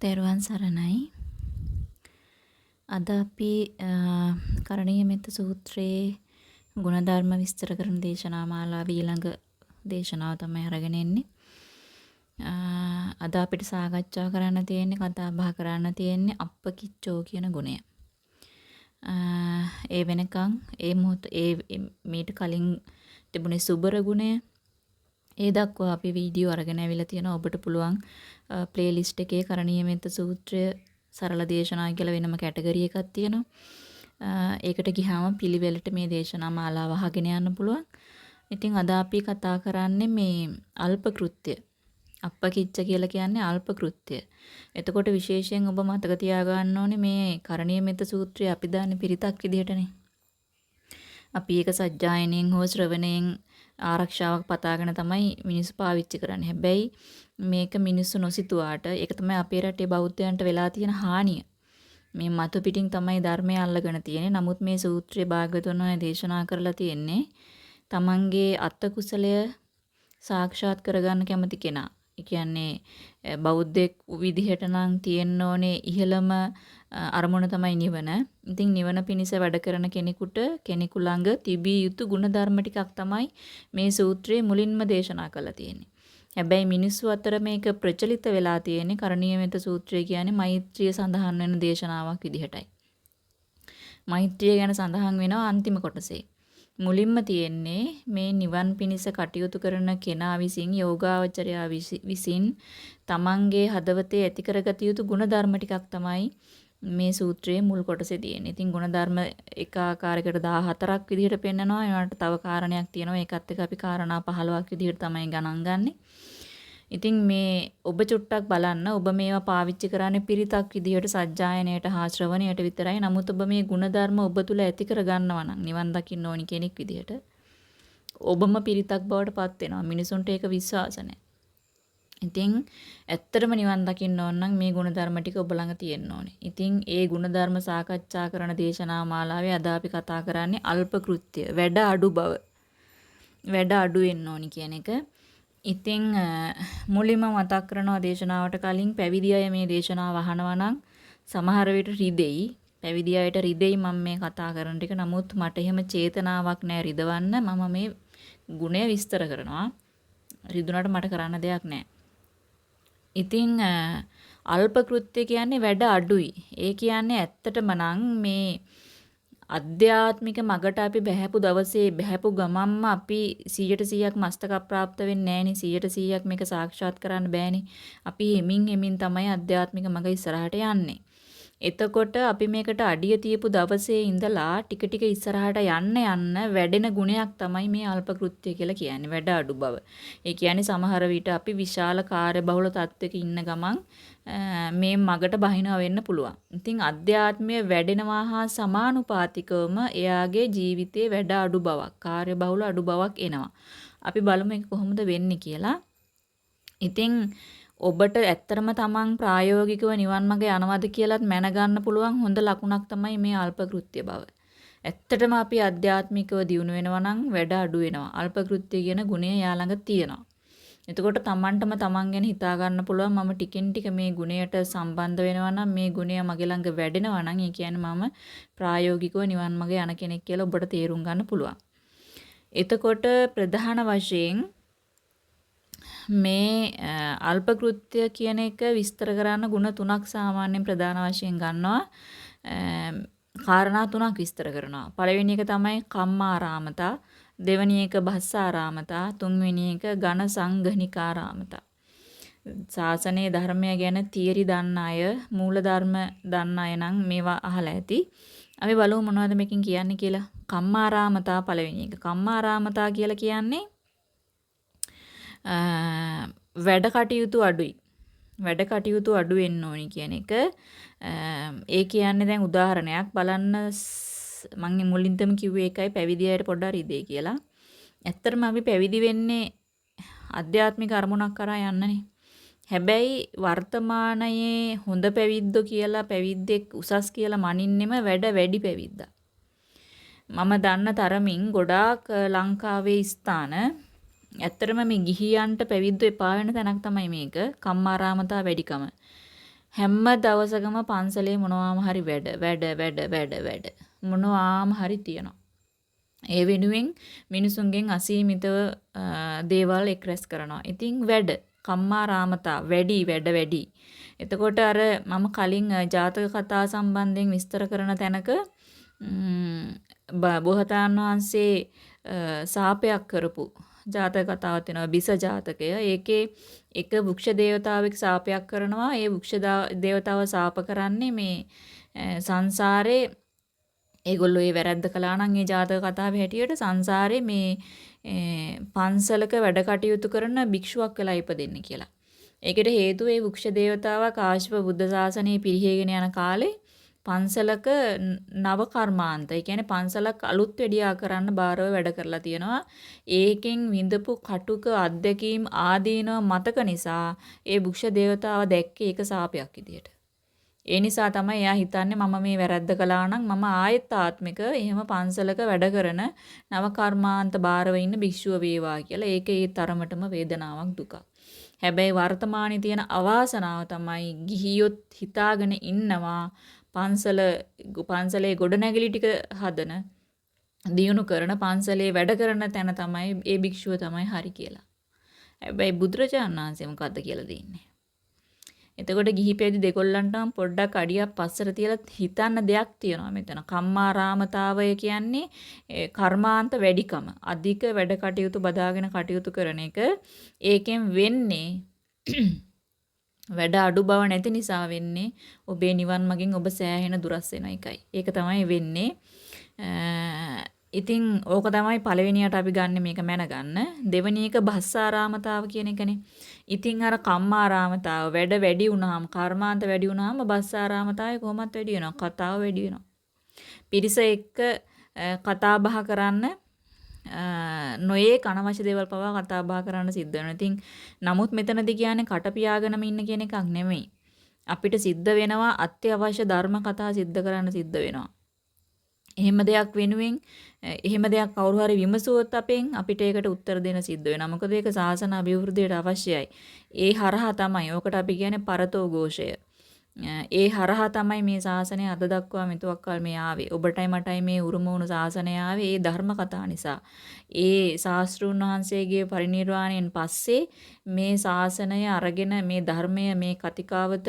තෙරුවන් සරණයි. අද අපි කරණීය මෙත්ත සූත්‍රයේ ගුණධර්ම විස්තර කරන දේශනා මාලාවේ ඊළඟ දේශනාව තමයි අරගෙන එන්නේ. අද අපිට සාකච්ඡා කරන්න තියෙන්නේ කතා බහ කරන්න තියෙන්නේ අප්පකිච්චෝ කියන ගුණය. ඒ වෙනකන් ඒ මොහොත ඒ මීට කලින් තිබුණේ සුබර ගුණය ඒ දක්වා අපි වීඩියෝ අරගෙන ඇවිල්ලා තියෙනවා. ඔබට පුළුවන් ප්ලේලිස්ට් එකේ කරණීය මෙත්ත සූත්‍රය සරල දේශනා කියලා වෙනම කැටගරි එකක් තියෙනවා. ඒකට ගියාම පිළිවෙලට මේ දේශනා මාලාව අහගෙන යන්න පුළුවන්. ඉතින් අද අපි කතා කරන්නේ මේ අල්ප කෘත්‍ය. අප්පකිච්ච කියලා කියන්නේ අල්ප කෘත්‍ය. එතකොට විශේෂයෙන් ඔබ මතක තියාගන්න ඕනේ මේ කරණීය මෙත්ත සූත්‍රය අපි දාන්නේ පිරිතක් විදිහටනේ. අපි ඒක සජ්ජායනෙන් හෝ ශ්‍රවණයෙන් ආරක්ෂාවක් පතාගෙන තමයි මිනිස්සු පාවිච්චි කරන්නේ. හැබැයි මේක මිනිස්සු නොසිතුවාට ඒක තමයි අපේ රටේ බෞද්ධයන්ට වෙලා තියෙන හානිය. මේ මතු පිටින් තමයි ධර්මය අල්ලගෙන තියෙන්නේ. නමුත් මේ සූත්‍රයේ භාග්‍යතුන් වහන්සේ දේශනා කරලා තියෙන්නේ තමන්ගේ අත්ත කුසලය සාක්ෂාත් කරගන්න කැමති කෙනා. ඒ කියන්නේ බෞද්ධෙක් විදිහට නම් තියෙන්න ඕනේ ඉහළම අරමුණ තමයි නිවන. ඉතින් නිවන පිණිස වැඩ කරන කෙනෙකුට කෙනෙකු ළඟ තිබිය යුතු ಗುಣධර්ම ටිකක් තමයි මේ සූත්‍රයේ මුලින්ම දේශනා කරලා තියෙන්නේ. හැබැයි මිනිස්සු අතර මේක ප්‍රචලිත වෙලා තියෙන්නේ කරණීය මෙත සූත්‍රය කියන්නේ මෛත්‍රිය සඳහන් වෙන දේශනාවක් විදිහටයි. මෛත්‍රිය ගැන සඳහන් වෙනවා අන්තිම කොටසේ. මුලින්ම තියෙන්නේ මේ නිවන් පිණිස කටයුතු කරන කෙනා විසින් යෝගාවචරයා විසින් තමන්ගේ හදවතේ ඇති කරගත යුතු ಗುಣධර්ම ටිකක් තමයි මේ සූත්‍රයේ මුල් කොටසේ තියෙන්නේ. ඉතින් ಗುಣධර්ම එක ආකාරයකට 14ක් විදිහට පෙන්නනවා. ඒවට තව කාරණයක් තියෙනවා. ඒකත් එක්ක අපි කාරණා 15ක් විදිහට තමයි ගණන් ගන්නේ. ඉතින් මේ ඔබ චුට්ටක් බලන්න ඔබ මේවා පාවිච්චි කරන්නේ පිරිතක් විදිහට සජ්ජායනයට හා ශ්‍රවණයට විතරයි. නමුත් ඔබ මේ ಗುಣධර්ම ඔබ තුල ඇති කරගන්නවා නම් නිවන් දකින්න ඕනි කෙනෙක් විදිහට ඔබම පිරිතක් බවට පත් වෙනවා. මිනිසුන්ට ඒක විශ්වාස නැහැ. ඉතින් ඇත්තටම නිවන් දකින්න ඕන නම් මේ ಗುಣධර්ම ටික ඔබ ළඟ තියෙන්න ඕනේ. ඉතින් ඒ ಗುಣධර්ම සාකච්ඡා කරන දේශනා මාලාවේ අද අපි කතා කරන්නේ අල්ප කෘත්‍ය, වැඩ අඩු බව. වැඩ අඩු වෙන්න ඕනි කියන එක. ඉතින් මුලින්ම මතක් කරනවා දේශනාවට කලින් පැවිදි අය මේ දේශනාව අහනවා නම් සමහර විට රිදෙයි. පැවිදි අයට රිදෙයි මම මේ කතා කරන ටික. නමුත් මට එහෙම චේතනාවක් නැහැ රිදවන්න. මම මේ ගුණය විස්තර කරනවා. රිදුනට මට කරන්න දෙයක් නැහැ. ඉතින් අල්ප කෘත්‍ය කියන්නේ වැඩ අඩුයි. ඒ කියන්නේ ඇත්තටම නම් මේ අධ්‍යාත්මික මගට අපි බහැපු දවසේ බහැපු ගමම්ම අපි 100%ක් මස්තක ප්‍රාප්ත වෙන්නේ නැහෙනි 100%ක් මේක සාක්ෂාත් කරන්න බෑනේ. අපි හිමින් හිමින් තමයි අධ්‍යාත්මික මග ඉස්සරහට යන්නේ. එතකොට අපි මේකට අඩිය තියපු දවසේ ඉඳලා ටික ටික ඉස්සරහට යන්න යන්න වැඩෙන ගුණයක් තමයි මේ අල්ප කෘත්‍ය කියලා කියන්නේ වැඩ අඩු බව. ඒ කියන්නේ සමහර විට අපි විශාල කාර්යබහුල තත්වයක ඉන්න ගමන් මේ මගට බහිනවා වෙන්න පුළුවන්. ඉතින් අධ්‍යාත්මය වැඩෙනවා හා සමානුපාතිකවම එයාගේ ජීවිතේ වැඩ අඩු බවක්, කාර්යබහුල අඩු බවක් එනවා. අපි බලමු ඒක කොහොමද වෙන්නේ කියලා. ඉතින් ඔබට ඇත්තරම තමන් ප්‍රායෝගිකව නිවන් මඟ යනවද කියලාත් මැනගන්න පුළුවන් හොඳ ලකුණක් තමයි මේ අල්පකෘත්‍ය බව. ඇත්තටම අපි අධ්‍යාත්මිකව දියුණු වෙනවා නම් වැඩ අඩු වෙනවා. අල්පකෘත්‍ය කියන ගුණය යා ළඟ තියෙනවා. එතකොට තමන්ටම තමන් ගැන හිතා ගන්න පුළුවන් මම ටිකෙන් ටික මේ ගුණයට සම්බන්ධ වෙනවා නම් මේ ගුණය මගේ ළඟ වැඩෙනවා නම් ඒ කියන්නේ මම ප්‍රායෝගිකව නිවන් මඟ යන කෙනෙක් කියලා ඔබට තේරුම් ගන්න පුළුවන්. එතකොට ප්‍රධාන වශයෙන් මේ අල්ප කෘත්‍ය කියන එක විස්තර කරන්න ಗುಣ තුනක් සාමාන්‍යයෙන් ප්‍රධාන වශයෙන් ගන්නවා. කාරණා තුනක් විස්තර කරනවා. පළවෙනි එක තමයි කම්මාරාමතා, දෙවෙනි එක භස්සාරාමතා, තුන්වෙනි එක ඝන සංඝනිකාරාමතා. ශාසනයේ ධර්මය ගැන තියරි දන්න අය, මූල ධර්ම දන්න අය නම් මේවා අහලා ඇති. අපි බලමු මොනවද මේකෙන් කියන්නේ කියලා. කම්මාරාමතා පළවෙනි එක. කම්මාරාමතා කියලා කියන්නේ වැඩ කටයුතු අඩුයි. වැඩ කටයුතු අඩු වෙන්න ඕනි කියන එක. ඒ කියන්නේ දැන් උදාහරණයක් බලන්න මම මුලින්දම කිව්වේ ඒකයි පැවිදි අයට පොඩ්ඩක් රිදේ කියලා. ඇත්තටම අපි පැවිදි වෙන්නේ අධ්‍යාත්මික අරමුණක් කරා යන්නනේ. හැබැයි වර්තමානයේ හොඳ පැවිද්දෝ කියලා පැවිද්දෙක් උසස් කියලා මනින්නෙම වැඩ වැඩි පැවිද්දා. මම දන්න තරමින් ගොඩාක් ලංකාවේ ස්ථාන ඇත්තටම මේ ගිහියන්ට පැවිද්ද එපා වෙන තැනක් තමයි මේක. කම්මාරාමතා වැඩිකම. හැම දවසකම පන්සලේ මොනවාම හරි වැඩ වැඩ වැඩ වැඩ වැඩ මොනවාම හරි තියෙනවා. ඒ වෙනුවෙන් මිනිසුන්ගෙන් අසීමිතව දේවල් එක්රැස් කරනවා. ඉතින් වැඩ කම්මාරාමතා වැඩි වැඩ වැඩි. එතකොට අර මම කලින් ජාතක කතා සම්බන්ධයෙන් විස්තර කරන තැනක බෝසතාණන් වහන්සේ සාපයක් කරපු ජාතක කතාවක් තියෙනවා බිස ජාතකය. ඒකේ එක වෘක්ෂ දේවතාවෙක් සාපයක් කරනවා. ඒ වෘක්ෂ දේවතාව සාප කරන්නේ මේ සංසාරේ ඒගොල්ලෝ ඒ වැරද්ද කළා නම් ඒ ජාතක කතාවේ හැටියට සංසාරේ මේ පන්සලක වැඩ කටයුතු කරන භික්ෂුවක් වෙලා ඉපදෙන්න කියලා. ඒකට හේතුව ඒ වෘක්ෂ දේවතාවා කාශ්‍යප බුද්ධ ශාසනය පිරිහීගෙන යන කාලේ පන්සලක නව කර්මාන්ත. ඒ කියන්නේ පන්සලක් අලුත් වෙඩියා කරන්න බාරව වැඩ කරලා තියෙනවා. ඒකෙන් විඳපු කටුක අත්දැකීම් ආදීනව මතක නිසා ඒ වෘක්ෂ දේවතාව දැක්කේ ඒක සාපයක් විදියට. ඒ නිසා තමයි එයා හිතන්නේ මම මේ වැරද්ද කළා නම් මම ආයෙත් ආත්මික එහෙම පන්සලක වැඩ කරන නව කර්මාන්ත බාරව ඉන්න භික්ෂුව වේවා කියලා. ඒක ඒ තරමටම වේදනාවක් දුකක්. හැබැයි වර්තමානයේ තියෙන අවාසනාව තමයි ගිහියොත් හිතාගෙන ඉන්නවා පන්සල පන්සලේ ගොඩනැගිලි ටික හදන දියුණු කරන පන්සලේ වැඩ කරන තැන තමයි ඒ භික්ෂුව තමයි හරි කියලා. හැබැයි බුදුරජාණන් වහන්සේ මොකද්ද කියලා දෙන්නේ? එතකොට ගිහි පැවිදි දෙකොල්ලන්ටම පොඩ්ඩක් අඩියක් පස්සට තියලා හිතන්න දෙයක් තියෙනවා මෙතන. කම්මාරාමතාවය කියන්නේ කර්මාන්ත වැඩිකම. අධික වැඩ කටයුතු බදාගෙන කටයුතු කරන එක. ඒකෙන් වෙන්නේ වැඩ අඩු බව නැති නිසා වෙන්නේ ඔබේ නිවන් මගින් ඔබ සෑහෙන දුරස් වෙන එකයි. ඒක තමයි වෙන්නේ. ඉතින් ඕක තමයි පළවෙනියට අපි ගන්න මේක මැනගන්න. දෙවෙනි එක බස්සාරාමතාව කියන එකනේ. ඉතින් අර කම්මාරාමතාව වැඩ වැඩි වුණාම කර්මාන්ත වැඩි වුණාම බස්සාරාමතාවය කොහොමත් වැඩි වෙනවා. කතාව වැඩි වෙනවා. පිරිස එක්ක කතා බහ කරන්න නොයේ කනවශ්‍ය දේවල් පවා කතා බහ කරන්න සිද්ධ වෙනවා. ඉතින් නමුත් මෙතනදී කියන්නේ කට පියාගෙනම ඉන්න කියන එකක් නෙමෙයි. අපිට සිද්ධ වෙනවා අත්‍යවශ්‍ය ධර්ම කතා සිද්ධ කරන්න සිද්ධ වෙනවා. එහෙම දෙයක් වෙනුවෙන් එහෙම දෙයක් කවුරු හරි විමසුවොත් අපෙන් අපිට ඒකට උත්තර දෙන්න සිද්ධ වෙනවා. මොකද ඒක සාසන අභිවෘද්ධියට අවශ්‍යයි. ඒ හරහා තමයි. ඕකට අපි කියන්නේ පරතෝ ഘോഷය. ඒ හරහා තමයි මේ ශාසනය අද දක්වා මෙතුවක්කල් මේ ආවේ. ඔබටයි මටයි මේ උරුම වුණු ශාසනය ආවේ ඒ ධර්ම කතා නිසා. ඒ ශාස්ත්‍රුන් වහන්සේගේ පරිණිරවාණයෙන් පස්සේ මේ ශාසනය අරගෙන මේ ධර්මය මේ කතිකාවත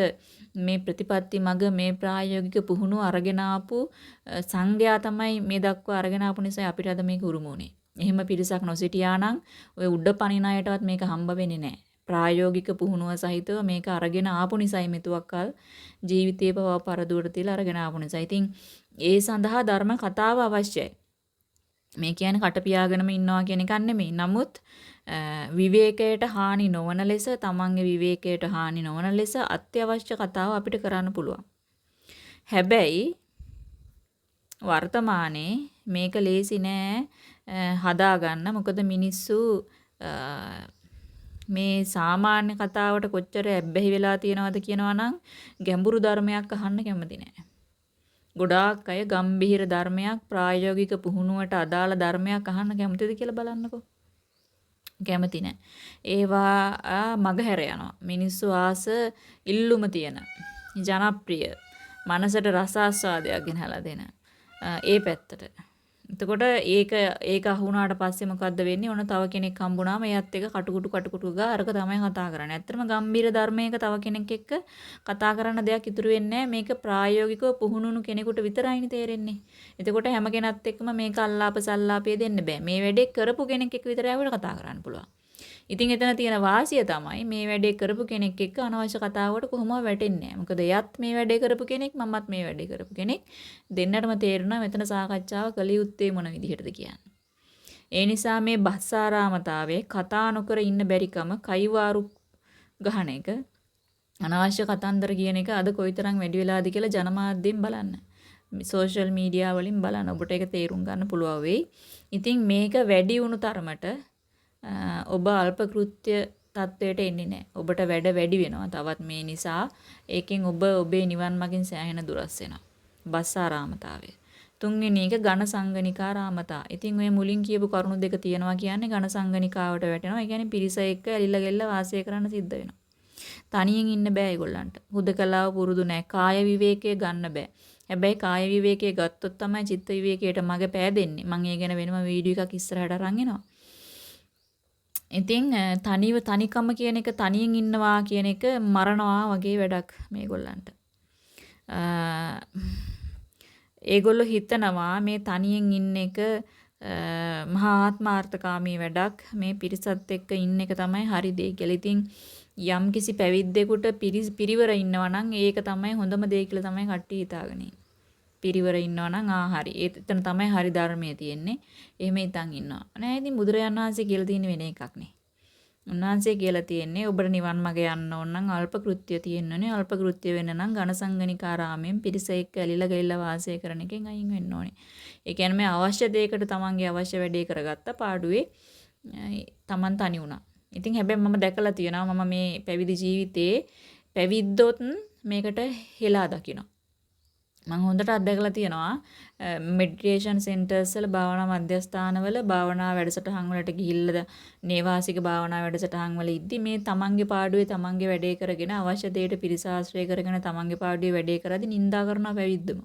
මේ ප්‍රතිපත්ති මග මේ ප්‍රායෝගික පුහුණුව අරගෙන ආපු සංඝයා තමයි මේ දක්වා අරගෙන ආපු නිසා අපිට අද මේක උරුම වුනේ. එහෙම පිරිසක් නොසිටියා නම් ඔය උඩ පනින අයටවත් මේක හම්බ වෙන්නේ නැහැ. ප්‍රායෝගික පුහුණුව සහිතව මේක අරගෙන ආපු නිසායි මෙතුවක්කල් ජීවිතේ පවා පරදුවට තියලා අරගෙන ආපු නිසා. ඉතින් ඒ සඳහා ධර්ම කතාව අවශ්‍යයි. මේ කියන්නේ කට පියාගෙනම ඉන්නවා කියන එකක් නෙමෙයි. නමුත් විවේකයට හානි නොවන ලෙස තමන්ගේ විවේකයට හානි නොවන ලෙස අත්‍යවශ්‍ය කතාව අපිට කරන්න පුළුවන්. හැබැයි වර්තමානයේ මේක ලේසි නෑ හදාගන්න. මොකද මිනිස්සු මේ සාමාන්‍ය කතාවට කොච්චර ඇබ්බැහි වෙලා තියෙනවද කියනවා නම් ගැඹුරු ධර්මයක් අහන්න කැමති නෑ. ගොඩාක් අය ගම්භීර ධර්මයක් ප්‍රායෝගික පුහුණුවට අදාළ ධර්මයක් අහන්න කැමතිද කියලා බලන්නකෝ. කැමති නැහැ. ඒවා මගහැර යනවා. මිනිස්සු ආස ඉල්ලුම තියෙන ජනප්‍රිය මනසට රසාස්වාදයක් ගෙනහලා දෙන ඒ පැත්තට. එතකොට ඒක ඒක අහුණාට පස්සේ මොකද්ද වෙන්නේ? ඔන්න තව කෙනෙක් හම්බුනාම එයත් එක කටුකුටු කටුකුටු ගා අරක තමයි කතා කරන්නේ. ඇත්තටම ගම්බීර ධර්මයක තව කෙනෙක් එක්ක කතා කරන්න දෙයක් ඉතුරු වෙන්නේ මේක ප්‍රායෝගිකව පුහුණුණු කෙනෙකුට විතරයිනේ තේරෙන්නේ. එතකොට හැම කෙනත් එක්කම මේක අල්ලාප සල්ලාපේ දෙන්න බෑ. මේ වැඩේ කරපු කෙනෙක් එක්ක විතරයි අපිට කතා කරන්න පුළුවන්. ඉතින් එතන තියෙන වාසිය තමයි මේ වැඩේ කරපු කෙනෙක් එක්ක අනවශ්‍ය කතාවකට කොහොමවත් වැටෙන්නේ නැහැ. මොකද එයත් මේ වැඩේ කරපු කෙනෙක් මමත් මේ වැඩේ කරපු කෙනෙක්. දෙන්නටම තේරුණා මෙතන සාකච්ඡාව කළ යුත්තේ මොන විදිහටද කියන්නේ. ඒ නිසා මේ බස්සාරාමතාවයේ කතා නොකර ඉන්න බැරිකම කයිවාරු ගහන එක අනවශ්‍ය කතන්දර කියන එක අද කොයිතරම් වැඩි වෙලාද කියලා ජනමාධ්‍යෙන් බලන්න. සෝෂල් මීඩියා වලින් බලන්න ඔබට ඒක තේරුම් ගන්න පුළුවන් වෙයි. ඉතින් මේක වැඩි වුණු තරමට ඔබ අල්ප කෘත්‍ය තත්වයට එන්නේ නැහැ. ඔබට වැඩ වැඩි වෙනවා. තවත් මේ නිසා ඒකෙන් ඔබ ඔබේ නිවන් මගින් සෑහෙන දුරස් වෙනවා. බස්සාරාමතාවය. තුන්වෙනි එක ඝන සංගණිකා රාමතා. ඉතින් ඔය මුලින් කියපු කරුණු දෙක තියෙනවා කියන්නේ ඝන සංගණිකාවට වැටෙනවා. ඒ කියන්නේ පිරිස එක්ක ඇලිලා ගෙල්ල වාසය කරන්න සිද්ධ වෙනවා. තනියෙන් ඉන්න බෑ ඒගොල්ලන්ට. හුදකලාව පුරුදු නැහැ. කාය විවේකයේ ගන්න බෑ. හැබැයි කාය විවේකයේ ගත්තොත් තමයි චිත්ත විවේකයට මග පෑදෙන්නේ. මම ඒ ගැන වෙනම වීඩියෝ එකක් ඉස්සරහට අරන් එනවා. ඉතින් තනිව තනිකම කියන එක තනියෙන් ඉන්නවා කියන එක මරණවා වගේ වැඩක් මේගොල්ලන්ට. ඒගොල්ලෝ හිතනවා මේ තනියෙන් ඉන්න එක මහා ආත්මාර්ථකාමී වැඩක්. මේ පිරිසත් එක්ක ඉන්න එක තමයි හරි දේ කියලා. ඉතින් යම් කිසි පැවිද්දෙකුට පිරිවර ඉන්නවා නම් ඒක තමයි හොඳම දේ කියලා තමයි කට්ටිය හිතාගෙන පිරිවර ඉන්නවා නම් ආ හරි. එතන තමයි හරි ධර්මයේ තියෙන්නේ. එහෙම ඉතින් ඉන්නවා. නෑ ඉතින් බුදුරජාණන් වහන්සේ කියලා තියෙන වෙන එකක් නේ. උන්වහන්සේ කියලා තියෙන්නේ ඔබට නිවන් මඟ යන්න ඕන නම් අල්ප කෘත්‍ය තියෙන්නනේ. අල්ප කෘත්‍ය වෙන්න නම් ඝනසංගනිකාරාමයෙන් පිරිස එක්ක ඇලිලා ගිහිල්ලා වාසය කරන එකෙන් අයින් වෙන්න ඕනේ. ඒ කියන්නේ මේ අවශ්‍ය දෙයකට තමන්ගේ අවශ්‍ය වැඩේ කරගත්ත පාඩුවේ තමන් තනි වුණා. ඉතින් හැබැයි මම දැකලා තියෙනවා මම මේ පැවිදි ජීවිතේ පැවිද්දොත් මේකට හෙලා දකිනවා. මම හොඳට අත්දැකලා තියෙනවා මෙඩිටේෂන් සෙන්ටර්ස් වල භාවනා මධ්‍යස්ථානවල භාවනා වැඩසටහන් වලට ගිහිල්ලා නේවාසික භාවනා වැඩසටහන් වල ඉද්දි මේ තමන්ගේ පාඩුවේ තමන්ගේ වැඩේ කරගෙන අවශ්‍ය දෙයට පිරිස ආශ්‍රය කරගෙන තමන්ගේ පාඩුවේ වැඩේ කරද්දි නිඳා කරනවා පැවිද්දම.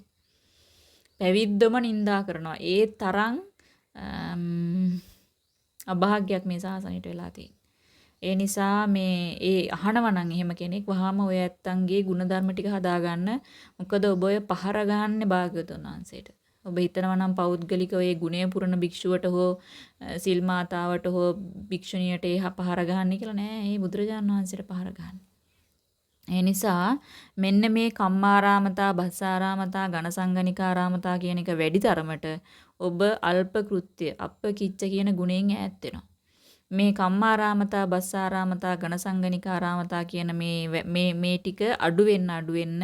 පැවිද්දම නිඳා කරනවා. ඒ තරම් අභාග්‍යයක් මේ සාසනයට වෙලා තියෙන්නේ. ඒ නිසා මේ ඒ අහනවා නම් එහෙම කෙනෙක් වහාම ඔය ඇත්තන්ගේ ಗುಣධර්ම ටික හදාගන්න. මොකද ඔබ ඔය පහර ගහන්නේ භාග්‍යවතුන් වහන්සේට. ඔබ හිතනවා නම් පෞද්ගලික ඔය ගුණය පුරන භික්ෂුවට හෝ සිල් මාතාවට හෝ භික්ෂුණියට ඒ පහර ගහන්නේ කියලා නෑ. ඒ බුදුරජාණන් වහන්සේට පහර ගහන්නේ. ඒ නිසා මෙන්න මේ කම්මාරාමතා, බස්සාරාමතා, ඝනසංගනිකාරාමතා කියන එක වැඩි තරමට ඔබ අල්ප කෘත්‍ය, අප්පකිච්ච කියන ගුණයෙන් ඈත් වෙනවා. මේ කම්මාරාමතා බස්සාරාමතා ඝනසංගනිකාරාමතා කියන මේ මේ මේ ටික අඩු වෙන්න අඩු වෙන්න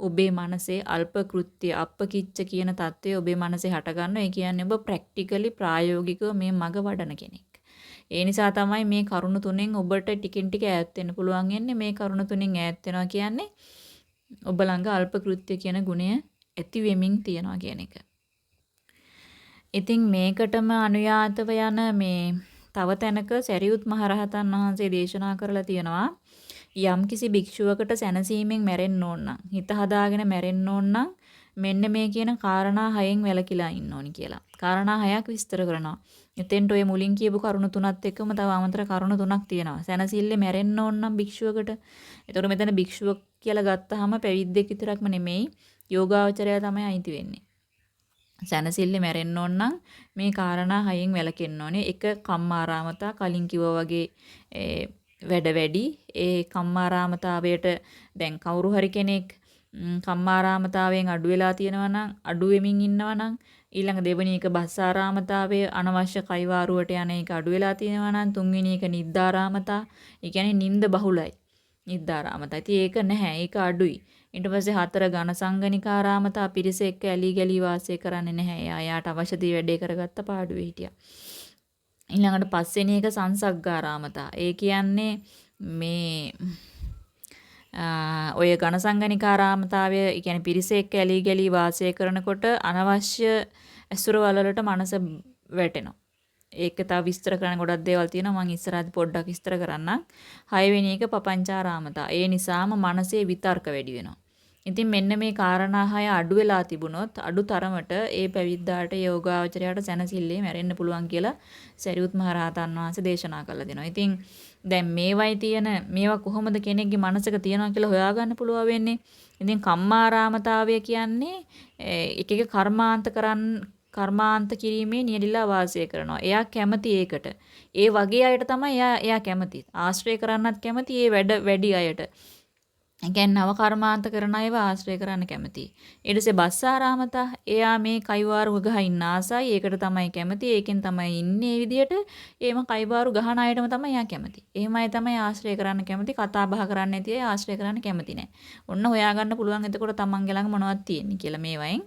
ඔබේ මනසේ අල්ප කෘත්‍ය අප්පකිච්ච කියන தත්ත්වය ඔබේ මනසේ හට ගන්නවා. ඒ කියන්නේ ඔබ ප්‍රැක්ටිකලි ප්‍රායෝගිකව මේ මග වඩන කෙනෙක්. ඒ නිසා තමයි මේ කරුණු තුනෙන් ඔබට ටිකින් ටික ඈත් වෙන්න පුළුවන් යන්නේ. මේ කරුණු තුනෙන් ඈත් වෙනවා කියන්නේ ඔබ ළඟ අල්ප කෘත්‍ය කියන ගුණය ඇති වෙමින් තියනවා කියන එක. ඉතින් මේකටම අනුයාතව යන මේ තව තැනක සැරියුත් මහරහතන් වහන්සේ දේශනා කරලා තියෙනවා යම්කිසි භික්ෂුවකට සැනසීමෙන් මැරෙන්න ඕන නම් හිත හදාගෙන මැරෙන්න ඕන නම් මෙන්න මේ කියන කාරණා හයෙන් වැළකීලා ඉන්න ඕනි කියලා. කාරණා හයක් විස්තර කරනවා. එතෙන්ට ඔය මුලින් කියපු කරුණු තුනත් එක්කම තව අමතර කරුණු තුනක් තියෙනවා. සැනසille මැරෙන්න ඕන නම් භික්ෂුවකට. ඒතකොට මෙතන භික්ෂුව කියලා ගත්තාම පැවිද්දෙක් විතරක්ම නෙමෙයි යෝගාවචරය තමයි අයිති වෙන්නේ. සැනසille මැරෙන්න ඕන නම් මේ කාරණා හයෙන් වැළකෙන්න ඕනේ. එක කම්මාරාමතා කලින් කිව්වා වගේ වැඩ වැඩි. ඒ කම්මාරාමතාවයට දැන් කවුරු හරි කෙනෙක් කම්මාරාමතාවයෙන් අඩු වෙලා තියෙනවා නම් අඩු වෙමින් ඉන්නවා නම් ඊළඟ දෙවෙනි එක බස්සාරාමතාවයේ අනවශ්‍ය කයිවාරුවට යන එක අඩු වෙලා තියෙනවා නම් තුන්වෙනි එක නිද්දාරාමතා. ඒ කියන්නේ නිින්ද බහුලයි. නිද්දාරාමතා. ඉතින් ඒක නැහැ. ඒක අඩුයි. ඊට පස්සේ හතර ඝන සංගනිකාරාමතා පිරිස එක්ක ඇලි ගලි වාසය කරන්නේ නැහැ. එයා යාට අවශ්‍ය දේ වැඩේ කරගත්ත පාඩුවේ හිටියා. ඊළඟට පස්වෙනි එක සංසග්ගාරාමතා. ඒ කියන්නේ මේ ඔය ඝන සංගනිකාරාමතාවය කියන්නේ පිරිස එක්ක ඇලි ගලි වාසය කරනකොට අනවශ්‍ය ඇසුර වලට මනස වැටෙනවා. ඒක තව විස්තර කරන්න ගොඩක් දේවල් තියෙනවා මම ඉස්සරහදී පොඩ්ඩක් විස්තර කරන්නම්. හයවෙනි එක පపంచාරාමතා. ඒ නිසාම මනසේ විතර්ක වැඩි වෙනවා. ඉතින් මෙන්න මේ කාරණා හය අඩු වෙලා තිබුණොත් අඩු තරමට ඒ පැවිද්දාට යෝගාවචරයට සැනසille මැරෙන්න පුළුවන් කියලා සරියුත් මහ රහතන් වහන්සේ දේශනා කළා දෙනවා. ඉතින් දැන් මේවයි තියෙන මේවා කොහොමද කෙනෙක්ගේ මනසක තියනවා කියලා හොයාගන්න පුළුවන් වෙන්නේ. ඉතින් කම්මාරාමතාවය කියන්නේ එක එක කර්මාන්ත කරන් කර්මාන්ත කිරීමේ නියලිලා වාසය කරනවා. එයා කැමති ඒකට. ඒ වගේ අයට තමයි එයා එයා කැමති. ආශ්‍රය කරන්නත් කැමති ඒ වැඩ වැඩි අයට. ඒ කියන්නේ නව කර්මාන්ත කරන අයව ආශ්‍රය කරන්න කැමති. ඊට පස්සේ බස්සාරාමතා එයා මේ කයිවාරු ගහ ඉන්න ආසයි. ඒකට තමයි කැමති. ඒකෙන් තමයි ඉන්නේ විදියට. ඒම කයිවාරු ගහන අයටම තමයි එයා කැමති. එහෙමයි තමයි ආශ්‍රය කරන්න කැමති. කතා බහ කරන්න නැති අය ආශ්‍රය කරන්න කැමති නැහැ. ඔන්න හොයාගන්න පුළුවන් එතකොට තමන්ගේ ළඟ මොනවද තියෙන්නේ කියලා මේවයින්.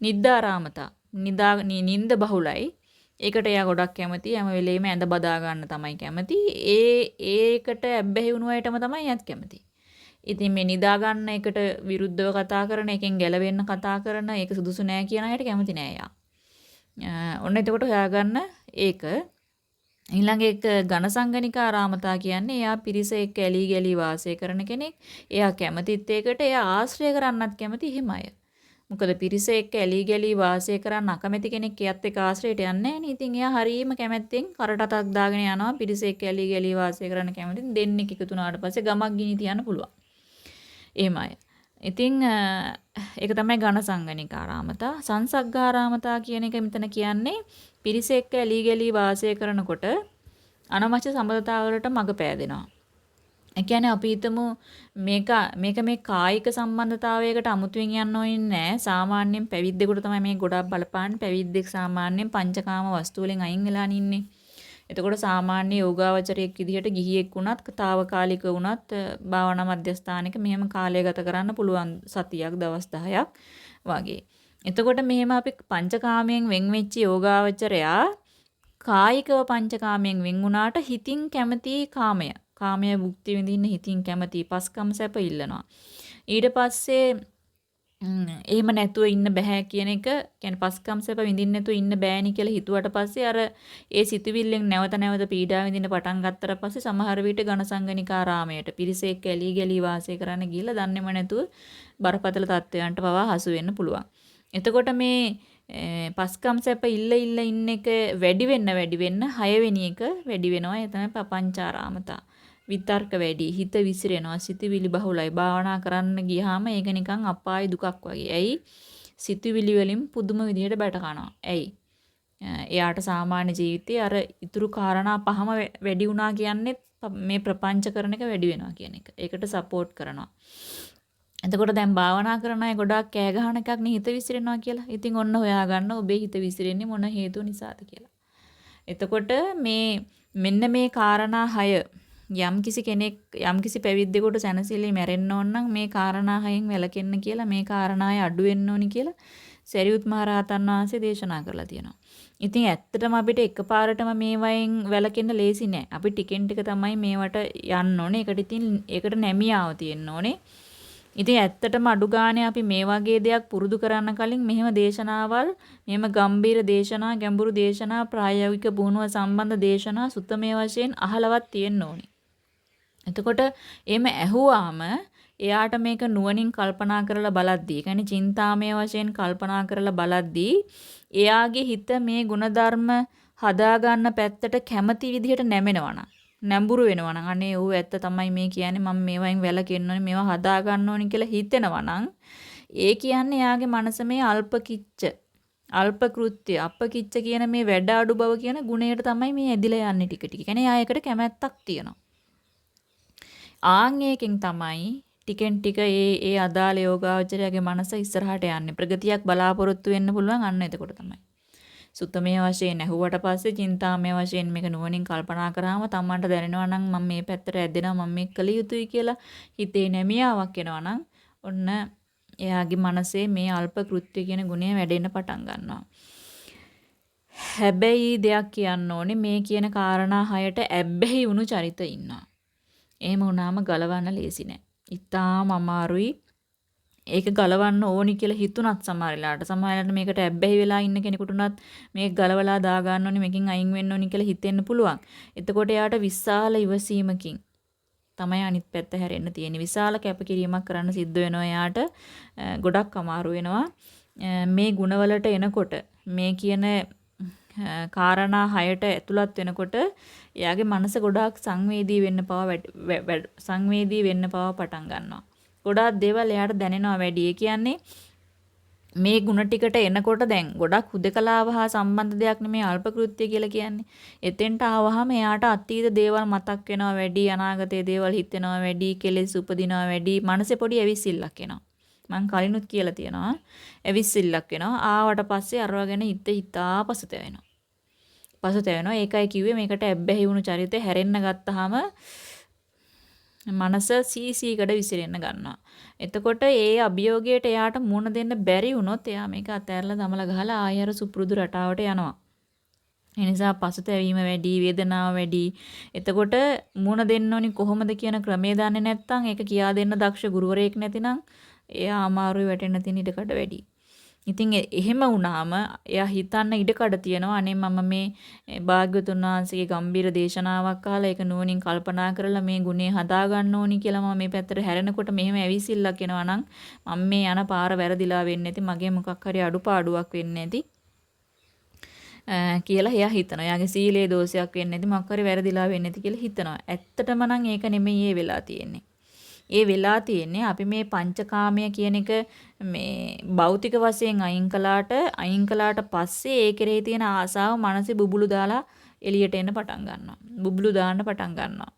නිද්දාරාමතා නිදා නිින්ද බහුලයි. ඒකට එයා ගොඩක් කැමති. හැම වෙලෙම ඇඳ බදා ගන්න තමයි කැමති. ඒ ඒකට ඇබ්බැහි වුණු අයටම තමයි එයත් කැමති. ඉතින් මේ නිදා ගන්න එකට විරුද්ධව කතා කරන එකෙන් ගැලවෙන්න කතා කරන ඒක සුදුසු නෑ කියන අයට කැමති නෑ යා. ඔන්න එතකොට හොයාගන්න ඒක ඊළඟ එක ඝනසංගනිකා රාමතා කියන්නේ එයා පිරිස එක්ක ඇලී ගලී වාසය කරන කෙනෙක්. එයා කැමතිත් ඒකට එයා ආශ්‍රය කරන්නත් කැමති හිම අය. මොකද පිරිස එක්ක ඇලී ගලී වාසය කරන්න අකමැති කෙනෙක් එයත් එක්ක ආශ්‍රයයට යන්නේ නැහැ ඉතින් එයා හරීම කැමැත්තෙන් කරටටක් දාගෙන යනවා පිරිස එක්ක ඇලී ගලී වාසය කරන්න කැමති දෙන්නෙක් එකතු වුණාට පස්සේ ගමක් ගිනි තියන්න පුළුවන්. එහෙමයි. ඉතින් ඒක තමයි ඝන සංගණිකාරාමතා සංසග්ගාරාමතා කියන එක මෙතන කියන්නේ පිරිස එක්ක ඇලී ගලී වාසය කරනකොට අනවශ්‍ය සම්බන්ධතාවලට මඟ පෑදෙනවා. ඒ කියන්නේ අපි හිතමු මේක මේක මේ කායික සම්බන්ධතාවයකට අමුතුවෙන් යන්න ඕනේ නැහැ. සාමාන්‍යයෙන් පැවිද්දෙකුට තමයි මේ ගොඩක් බලපාන්නේ. පැවිද්දෙක් සාමාන්‍යයෙන් පංචකාම වස්තු වලින් අයින් වෙලා ඉන්නේ. එතකොට සාමාන්‍ය යෝගාවචරයෙක් විදිහට ගිහියෙක් වුණත්, తాවකාලික වුණත් භාවනා මධ්‍යස්ථානයක මෙහෙම කාලය ගත කරන්න පුළුවන් සතියක් දවස් 10ක් වගේ. එතකොට මෙහෙම අපි පංචකාමයෙන් වෙන් වෙච්ච යෝගාවචරයා කායිකව පංචකාමයෙන් වෙන් වුණාට හිතින් කැමති කාමය කාමය භුක්ති විඳින්න හිතින් කැමති පස්කම් සැප ඉල්ලනවා. ඊට පස්සේ එහෙම නැතුව ඉන්න බෑ කියන එක කියන්නේ පස්කම් සැප විඳින්න නැතුව ඉන්න බෑනි කියලා හිතුවට පස්සේ අර ඒ සිතුවිල්ලෙන් නැවත නැවත පීඩා විඳින්න පටන් ගත්තට පස්සේ සමහර විට ඝනසංගනිකාරාමයට පිරිසෙක් ඇලී ගලී වාසය කරන්න ගිහිල්ලා දන්නේම නැතුව බරපතල තත්වයන්ට පවා හසු වෙන්න පුළුවන්. එතකොට මේ පස්කම් සැප ඉල්ල ඉල්ල ඉන්න එක වැඩි වෙන්න වැඩි වෙන්න 6 වෙනි එක වැඩි වෙනවා. ඒ තමයි පපංචාරාමතා. විතර්ක වැඩි හිත විසිරෙනවා සිතුවිලි බහුලයි භාවනා කරන්න ගියාම ඒක නිකන් අපායි දුකක් වගේ. ඇයි? සිතුවිලි වලින් පුදුම විදිහට බැට කනවා. ඇයි? එයාට සාමාන්‍ය ජීවිතේ අර ඉතුරු කාරණා පහම වැඩි වුණා කියන්නේ මේ ප්‍රපංච කරන එක වැඩි වෙනවා කියන එක. ඒකට සපෝට් කරනවා. එතකොට දැන් භාවනා කරන අය ගොඩාක් කෑ ගහන එකක් නේ හිත විසිරෙනවා කියලා. ඉතින් ඔන්න හොයාගන්න ඔබේ හිත විසිරෙන්නේ මොන හේතුව නිසාද කියලා. එතකොට මේ මෙන්න මේ කාරණා 6 යම්කිසි කෙනෙක් යම්කිසි පැවිද්දෙකුට සැනසෙලි මැරෙන්න ඕන නම් මේ කාරණා හයෙන් වැළකෙන්න කියලා මේ කාරණාය අඩු වෙන්න ඕනි කියලා සරියුත් මහ රහතන් වහන්සේ දේශනා කරලා තියෙනවා. ඉතින් ඇත්තටම අපිට එකපාරටම මේ වයින් වැළකෙන්න ලේසි නෑ. අපි ටිකෙන් ටික තමයි මේවට යන්න ඕනේ. ඒකට ඉතින් ඒකට නැමියාව තියෙන්න ඕනේ. ඉතින් ඇත්තටම අඩු ගානේ අපි මේ වගේ දෙයක් පුරුදු කරන්න කලින් මෙහෙම දේශනාවල් මෙහෙම ගම්බීර දේශනා ගැඹුරු දේශනා ප්‍රායෝගික පුහුණුව සම්බන්ධ දේශනා සුත්තමේ වශයෙන් අහලවත් තියෙන්න ඕනේ. එතකොට එහෙම ඇහුවාම එයාට මේක නුවණින් කල්පනා කරලා බලද්දී, ඒ කියන්නේ චින්තාමය වශයෙන් කල්පනා කරලා බලද්දී එයාගේ හිත මේ ಗುಣධර්ම හදාගන්න පැත්තට කැමති විදිහට නැමෙනවා නැඹුරු වෙනවා නම් අනේ ඌ ඇත්ත තමයි මේ කියන්නේ මම මේවායින් වැළකෙන්න ඕනේ මේවා හදා ගන්න ඕනේ කියලා හිතෙනවා නම් ඒ කියන්නේ එයාගේ මනස මේ අල්ප කිච්ච අල්ප කෘත්‍ය අපකිච්ච කියන මේ වැඩ අඩු බව කියන ගුණයට තමයි මේ ඇදිලා යන්නේ ටික ටික. කියන්නේ ආයකට කැමැත්තක් තියෙනවා. ආන් ඒකෙන් තමයි ටිකෙන් ටික ඒ ඒ අදාළ යෝගාවචරයාගේ මනස ඉස්සරහට යන්නේ. ප්‍රගතියක් බලාපොරොත්තු වෙන්න පුළුවන් අන්න එතකොට තමයි. සුත්තමේ වශයෙන් ඇහුවට පස්සේ චින්තාමය වශයෙන් මේක නුවණින් කල්පනා කරාම තමන්ට දැනෙනවා නම් මම මේ පැත්තට ඇදෙනවා මම මේක කළ යුතුයි කියලා හිතේ නැමියාවක් එනවා නම් ඔන්න එයාගේ මනසේ මේ අල්ප කෘත්‍ය කියන ගුණය වැඩෙන්න පටන් ගන්නවා. හැබැයි දෙයක් කියන්න ඕනේ මේ කියන කාරණා හයට ඇබ්බැහි වුණු චරිත ඉන්නවා. එහෙම වුණාම ගලවන්න ලේසි නෑ. ඉතාම අමාරුයි. ඒක ගලවන්න ඕනි කියලා හිතුණත් සමහර වෙලාවට සමහර මේකට ඇබ්බැහි වෙලා ඉන්න කෙනෙකුට උනත් මේක ගලවලා දා ගන්න ඕනි මේකෙන් අයින් වෙන්න ඕනි කියලා හිතෙන්න පුළුවන්. එතකොට එයාට විශාල ඉවසීමකින් තමයි අනිත් පැත්ත හැරෙන්න තියෙන්නේ. විශාල කැපකිරීමක් කරන්න සිද්ධ වෙනවා එයාට. ගොඩක් අමාරු වෙනවා. මේ ಗುಣවලට එනකොට මේ කියන කාරණා හයට ඇතුළත් වෙනකොට එයාගේ මනස ගොඩාක් සංවේදී වෙන්න පවා සංවේදී වෙන්න පවා පටන් ගන්නවා. ගොඩාක් දේවල් එයාට දැනෙනවා වැඩි. ඒ කියන්නේ මේ ಗುಣ ටිකට එනකොට දැන් ගොඩක් හුදකලාව හා සම්බන්ධ දෙයක් නෙමේ අල්ප කෘත්‍ය කියලා කියන්නේ. එතෙන්ට ආවහම එයාට අතීත දේවල් මතක් වෙනවා වැඩි, අනාගතයේ දේවල් හිතෙනවා වැඩි, කෙලෙස් උපදිනවා වැඩි, මනසේ පොඩි ඇවිස්සිල්ලක් එනවා. මං කලිනුත් කියලා තියෙනවා. ඇවිස්සිල්ලක් වෙනවා. ආවට පස්සේ අරව ගැන හිත හිතා පසුතැවෙනවා. පසුතැවෙනවා. ඒකයි කිව්වේ මේකට ඇබ්බැහි වුණු චරිතය හැරෙන්න ගත්තාම මනස සීසීකඩ විසිරෙන්න ගන්නවා. එතකොට ඒ අභියෝගයට එයාට මුණ දෙන්න බැරි වුණොත් එයා මේක අතෑරලා දමලා ගහලා ආයෙ අර සුපුරුදු රටාවට යනවා. ඒ නිසා පසුතැවීම වැඩි, වේදනාව වැඩි. එතකොට මුණ දෙන්න ඕනි කොහොමද කියන ක්‍රමය දන්නේ නැත්නම් ඒක කියා දෙන්න දක්ෂ ගුරුවරයෙක් නැතිනම් එයා අමාරුවේ වැටෙන්න තියෙන ඉඩකඩ වැඩි. ඉතින් එහෙම වුණාම එයා හිතන්න ඉඩකඩ තියෙනවා අනේ මම මේ භාග්‍යතුන් වහන්සේගේ ගම්බීර දේශනාවක් අහලා ඒක නුවණින් කල්පනා කරලා මේ ගුණේ හදා ගන්න ඕනි කියලා මම මේ පැත්තට හැරෙනකොට මෙහෙම ඇවිසිල්ලක් එනවා නම් මම මේ යන පාර වැරදිලා වෙන්නේ නැති මගේ මොකක් හරි අඩුපාඩුවක් වෙන්නේ නැති කියලා එයා හිතනවා. එයාගේ සීලේ දෝෂයක් වෙන්නේ නැති මොකක් හරි වැරදිලා වෙන්නේ නැති කියලා හිතනවා. ඇත්තටම නම් ඒක නෙමෙයි ඒ වෙලා තියෙන්නේ. ඒ වෙලා තියෙන්නේ අපි මේ පංචකාමය කියන එක මේ භෞතික වශයෙන් අයින් කළාට අයින් කළාට පස්සේ ඒ කෙරෙහි තියෙන ආසාව මනසේ බුබුලු දාලා එළියට එන්න පටන් ගන්නවා. බුබුලු දාන්න පටන් ගන්නවා.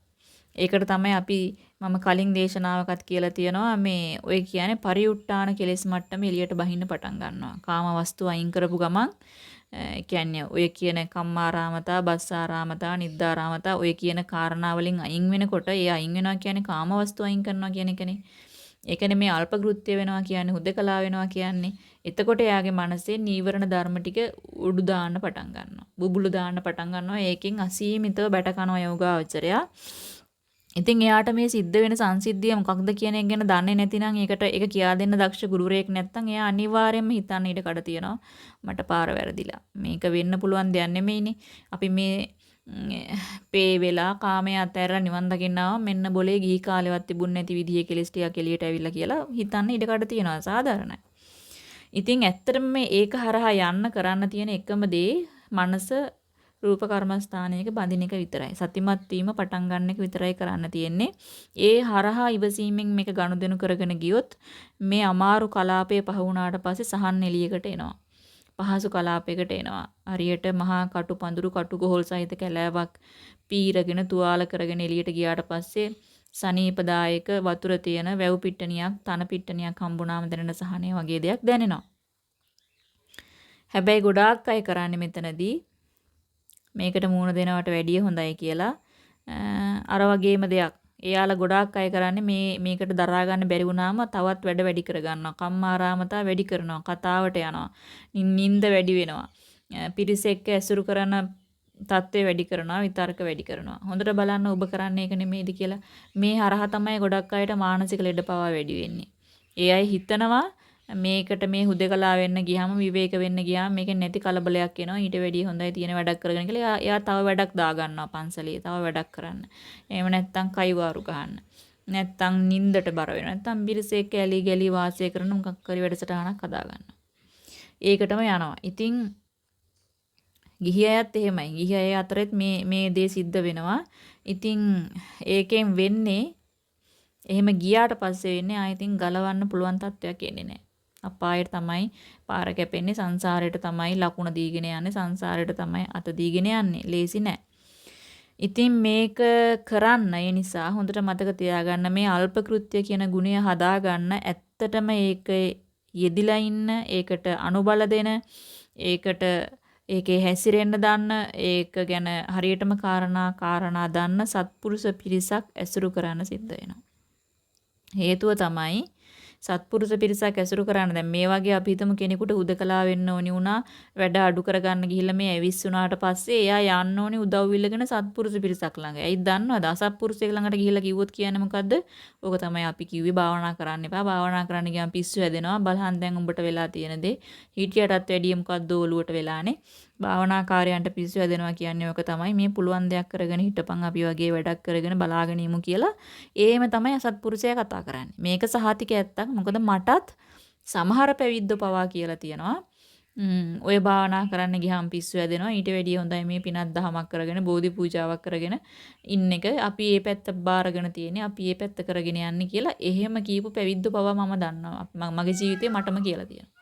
ඒකට තමයි අපි මම කලින් දේශනාවකත් කියලා තියෙනවා මේ ඔය කියන්නේ පරිඋට්ටාන කෙලෙස් මට්ටම එළියට බහින්න පටන් ගන්නවා. කාම වස්තු අයින් කරපු ගමන් කියන්නේ ඔය කියන කම්මාරාමතා, බස්සාරාමතා, නිද්දාරාමතා ඔය කියන කාරණා වලින් අයින් වෙනකොට ඒ අයින් වෙනවා කියන්නේ කාමවස්තු අයින් කරනවා කියන එකනේ. ඒකනේ මේ අල්ප කෘත්‍ය වෙනවා කියන්නේ හුදකලා වෙනවා කියන්නේ. එතකොට එයාගේ මනසේ නීවරණ ධර්ම ටික උඩු දාන්න පටන් ගන්නවා. බුබුලු දාන්න පටන් ගන්නවා. ඒකෙන් අසීමිතව බැට කනවා යෝගාවචරයා. ඉතින් එයාට මේ සිද්ධ වෙන සංසිද්ධිය මොකක්ද කියන එක ගැන දන්නේ නැතිනම් ඒකට ඒක කියා දෙන්න දක්ෂ ගුරුවරයෙක් නැත්නම් එයා අනිවාර්යයෙන්ම හිතන්න ඉඩ කඩ තියෙනවා මට පාර වැරදිලා. මේක වෙන්න පුළුවන් දෙයක් නෙමෙයිනේ. අපි මේ පේ වෙලා කාමයේ අතහැරලා නිවන් දකින්නවා මෙන්න બોලේ ගිහි කාලෙවත් තිබුණ නැති විදිහේ කෙලස් ටිකක් එළියට ඇවිල්ලා කියලා හිතන්න ඉඩ කඩ තියෙනවා සාධාරණයි. ඉතින් ඇත්තටම මේ ඒක හරහා යන්න කරන්න තියෙන එකම දේ මනස රූප කර්මස්ථානයක බඳින එක විතරයි. සතිමත් වීම පටන් ගන්න එක විතරයි කරන්න තියෙන්නේ. ඒ හරහා ඉවසීමෙන් මේක ගනුදෙනු කරගෙන ගියොත් මේ අමාරු කලාපය පහ වුණාට පස්සේ සහන් එළියකට එනවා. පහසු කලාපයකට එනවා. හරියට මහා කටු පඳුරු කටු ගොහල් සහිත කැලෑවක් පීරගෙන තුවාල කරගෙන එළියට ගියාට පස්සේ සනීපදායක වතුර තියෙන වැව් පිට්ටනියක් තන පිට්ටනියක් හම්බුනාම දැනෙන සහනය වගේ දෙයක් දැනෙනවා. හැබැයි ගොඩාක් අය කරන්නේ මෙතනදී මේකට මූණ දෙනවට වැඩිය හොඳයි කියලා අර වගේම දෙයක්. එයාලා ගොඩාක් අය කරන්නේ මේ මේකට දරා ගන්න බැරි වුණාම තවත් වැඩ වැඩි කර ගන්නවා. කම්මාරාමතා වැඩි කරනවා. කතාවට යනවා. නිින්ද වැඩි වෙනවා. පිරිස එක්ක ඇසුරු කරන තත්ත්වය වැඩි කරනවා විතර්ක වැඩි කරනවා. හොඳට බලන්න ඔබ කරන්නේ ඒක නෙමෙයිද කියලා. මේ හරහා තමයි ගොඩක් අයට මානසික ලෙඩ පවා වැඩි වෙන්නේ. ඒ අය හිතනවා මේකට මේ හුදකලා වෙන්න ගියාම විවේක වෙන්න ගියාම මේකෙන් නැති කලබලයක් එනවා ඊට වැඩිය හොඳයි තියෙන වැඩක් කරගෙන කියලා එයා තව වැඩක් දා ගන්නවා පන්සලේ තව වැඩක් කරන්න. එහෙම නැත්තම් කයිවාරු ගන්න. නැත්තම් නින්දට බර වෙනවා. නැත්තම් බිරිසෙක් ඇලි ගලි වාසය කරන මොකක් හරි වැඩසටහනක් හදා ගන්නවා. ඒකටම යනවා. ඉතින් ගිහි අයත් එහෙමයි. ගිහි අය අතරෙත් මේ මේ දේ සිද්ධ වෙනවා. ඉතින් ඒකෙන් වෙන්නේ එහෙම ගියාට පස්සේ වෙන්නේ ආයෙත් ගලවන්න පුළුවන් තත්ත්වයක් එන්නේ නැහැ. අපායට තමයි පාර කැපෙන්නේ සංසාරයට තමයි ලකුණ දීගෙන යන්නේ සංසාරයට තමයි අත දීගෙන යන්නේ. ලේසි නෑ. ඉතින් මේක කරන්න ඒ නිසා හොඳට මතක තියාගන්න මේ අල්ප කෘත්‍ය කියන ගුණය හදාගන්න ඇත්තටම ඒක යෙදිලා ඉන්න ඒකට අනුබල දෙන ඒකට ඒකේ හැසිරෙන්න දන්න ඒක ගැන හරියටම කාරණා කාරණා දන්න සත්පුරුෂ පිරිසක් ඇසුරු කරන්න සිද්ධ වෙනවා. හේතුව තමයි සත්පුරුෂ පිරිසක් ඇසුරු කරන්න දැන් මේ වගේ අපි හිතමු කෙනෙකුට උදකලා වෙන්න ඕනි වුණා වැඩ අඩු කරගන්න ගිහිල්ලා මේ ඇවිස්සුනාට පස්සේ එයා යන්න ඕනි උදව් ඉල්ලගෙන සත්පුරුෂ පිරිසක් ළඟ. ඇයි දන්නවද? අසත්පුරුෂයෙක් ළඟට ගිහිල්ලා කිව්වොත් කියන්නේ මොකද්ද? ඕක තමයි අපි කිව්වේ භාවනා කරන්න එපා. භාවනා කරන්න ගියාම පිස්සු හැදෙනවා. බලහන් දැන් උඹට වෙලා තියෙන දේ. හිටියටත් වැඩිය මොකද්ද ඔලුවට වෙලානේ. භාවනාකාරයන්ට පිස්සු හැදෙනවා කියන්නේ ඔක තමයි මේ පුළුවන් දෙයක් කරගෙන හිටපන් අපි වගේ වැඩක් කරගෙන බලාගෙන ඉමු කියලා. ඒම තමයි අසත්පුරුෂයා කතා කරන්නේ. මේක සහතික ඇත්තක්. මොකද මටත් සමහර පැවිද්දෝ පවා කියලා තියෙනවා. ඔය භාවනා කරන්න ගියාම පිස්සු හැදෙනවා. ඊට වැඩිය හොඳයි මේ පිනක් දහමක් කරගෙන බෝධි පූජාවක් කරගෙන ඉන්න එක. අපි මේ පැත්ත බාරගෙන තියෙන්නේ. අපි මේ පැත්ත කරගෙන යන්නේ කියලා එහෙම කියපු පැවිද්දෝ පවා මම දන්නවා. මගේ ජීවිතේ මටම කියලා තියෙනවා.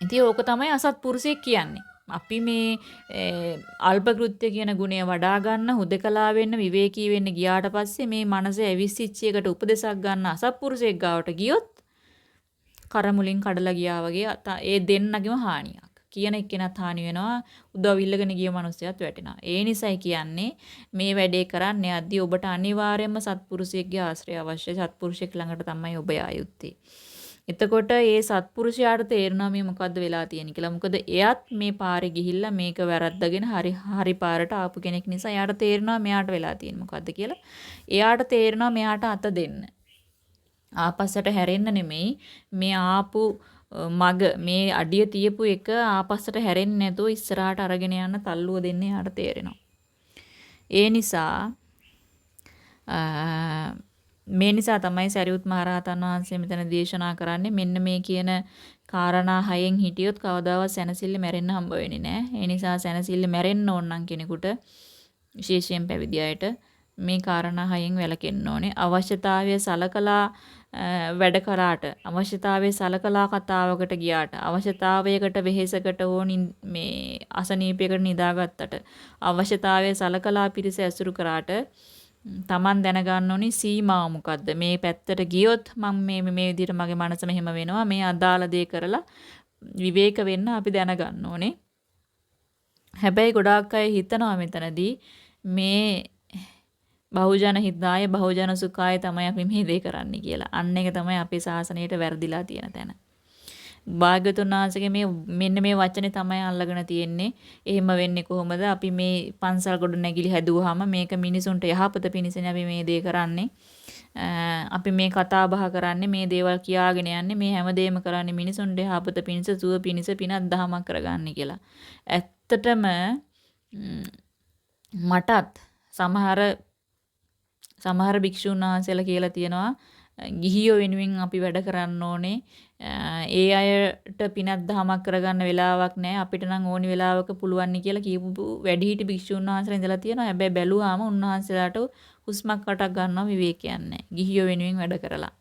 ඉතින් ඕක තමයි අසත්පුරුෂයෙක් කියන්නේ. අපි මේ අල්ප කෘත්‍ය කියන ගුණය වඩා ගන්න හුදකලා වෙන්න විවේකී වෙන්න ගියාට පස්සේ මේ මනස ඇවිස්සිච්ච එකට උපදෙසක් ගන්න අසත්පුරුෂයෙක් ගාවට ගියොත් කරමුලින් කඩලා ගියා වගේ ඒ දෙන්නගෙම හානියක්. කියන එක්කෙනත් හානි වෙනවා උදව් ඉල්ලගෙන ගිය මිනිස්සයත් වැටෙනවා. ඒ නිසයි කියන්නේ මේ වැඩේ කරන්න යද්දී ඔබට අනිවාර්යයෙන්ම සත්පුරුෂයෙක්ගේ ආශ්‍රය අවශ්‍ය. සත්පුරුෂයෙක් ළඟට තමයි ඔබ ආයුත්තේ. එතකොට ඒ සත්පුරුෂයාට තේරෙනවා මේ මොකද්ද වෙලා තියෙන්නේ කියලා. මොකද එයත් මේ පාරේ ගිහිල්ලා මේක වැරද්දගෙන හරි හරි පාරට ආපු කෙනෙක් නිසා එයාට තේරෙනවා මෙයාට වෙලා තියෙන්නේ මොකද්ද කියලා. එයාට තේරෙනවා මෙයාට අත දෙන්න. ආපස්සට හැරෙන්න නෙමෙයි මේ ආපු මග මේ අඩිය තියපු එක ආපස්සට හැරෙන්නේ නැතුව ඉස්සරහට අරගෙන යන්න තල්ලුව දෙන්නේ යාට තේරෙනවා. ඒ නිසා මේ නිසා තමයි සරියුත් මහරහතන් වහන්සේ මෙතන දේශනා කරන්නේ මෙන්න මේ කියන කාරණා හයෙන් හිටියොත් කවදාවත් සැනසille මැරෙන්න හම්බ වෙන්නේ නැහැ. ඒ නිසා සැනසille මැරෙන්න ඕන නම් කෙනෙකුට විශේෂයෙන් පැවිදි අයට මේ කාරණා හයෙන් වැළකෙන්න ඕනේ. අවශ්‍යතාවය සලකලා වැඩ කරාට අවශ්‍යතාවයේ සලකලා කතාවකට ගියාට අවශ්‍යතාවයකට වෙහෙසකට ඕනින් මේ අසනීපයකට නිදාගත්තට අවශ්‍යතාවයේ සලකලා පිරිස ඇසුරු කරාට Taman දැනගන්න ඕනි සීමාව මොකද්ද මේ පැත්තට ගියොත් මම මේ මේ විදිහට මගේ මනස මෙහෙම වෙනවා මේ අදාළ දේ කරලා විවේක වෙන්න අපි දැනගන්න ඕනේ හැබැයි ගොඩාක් අය හිතනවා මෙතනදී මේ බහුජන හිතාය බහුජන සුඛාය තමයි අපි මේ දේ කරන්නේ කියලා. අන්න එක තමයි අපේ ශාසනයට වැරදිලා තියෙන තැන. භාග්‍යතුන් වහන්සේගේ මේ මෙන්න මේ වචනේ තමයි අල්ලගෙන තියෙන්නේ. එහෙම වෙන්නේ කොහොමද? අපි මේ පන්සල් ගොඩ නැගිලි හැදුවාම මේක මිනිසුන්ට යහපත පිණිසනේ අපි මේ දේ කරන්නේ. අපි මේ කතා බහ කරන්නේ මේ දේවල් කියාගෙන යන්නේ මේ හැමදේම කරන්නේ මිනිසුන්ට යහපත පිණිස සුව පිණිස පිනක් දහමක් කරගන්න කියලා. ඇත්තටම මටත් සමහර සමහර භික්ෂුන් වහන්සේලා කියලා තියෙනවා ගිහියෝ වෙනුවෙන් අපි වැඩ කරන්න ඕනේ. ඒ අයට පිනක් දහමක් කරගන්න වෙලාවක් නැහැ. අපිට නම් ඕනි වෙලාවක පුළුවන් කියලා කියපු වැඩිහිටි භික්ෂුන් වහන්සේලා ඉඳලා තියෙනවා. හැබැයි බැලුවාම උන්වහන්සේලාට හුස්මක් කටක් ගන්නව විවේකයක් නැහැ. ගිහියෝ වෙනුවෙන් වැඩ කරලා.